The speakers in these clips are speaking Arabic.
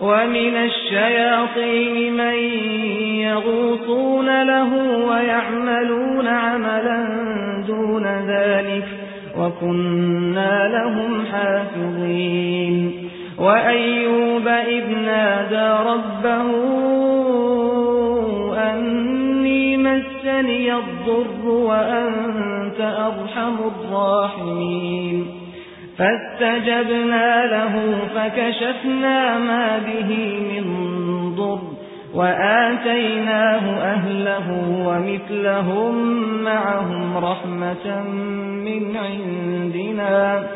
وَمِنَ الشَّيَاطِينِ مَن يَغُوصُونَ لَهُ وَيَعْمَلُونَ عَمَلًا دُونَ ذَلِكَ وَكُنَّا لَهُمْ حَافِظِينَ. وَأَيُّوبَ إِذْ نَادَى رَبَّهُ أَنِّي مَسَّنِيَ الضُّرُّ وَأَنْتَ أَرْحَمُ الرَّاحِمِينَ. فاستجبنا له فكشفنا ما به من ضر وآتيناه أهله ومثلهم معهم رحمة من عندنا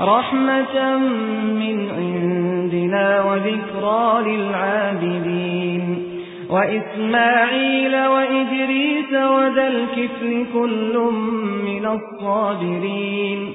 رحمة من عندنا وذكرى للعابدين وإسماعيل وإدريس وذا الكفل كل من الصابرين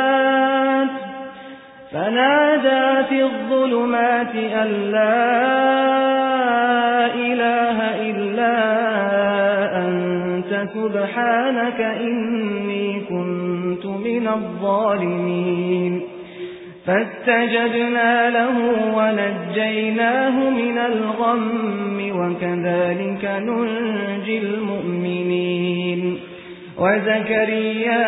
فنادى في الظلمات أن لا إله إلا أنت سبحانك إني كنت من الظالمين. فاستجبنا له ونجيناه من الغم وكذلك ننجي المؤمنين. وزكريا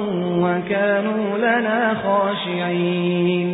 وكانوا لنا خاشعين.